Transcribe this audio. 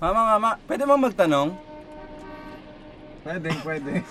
Mama, mama, pwede mo magtanong? Pwede, pwede.